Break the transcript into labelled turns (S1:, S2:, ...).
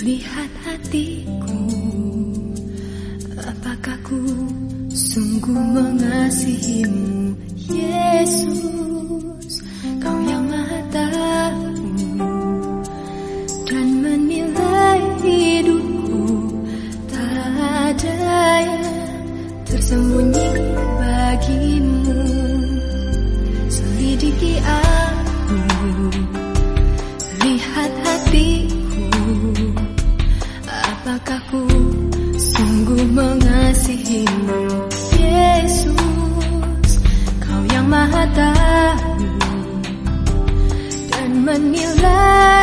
S1: Lihat hatiku Apakah ku sungguh mengasihimu Yesus? janjimu Yesus Kau yang maha tahu Dan menilai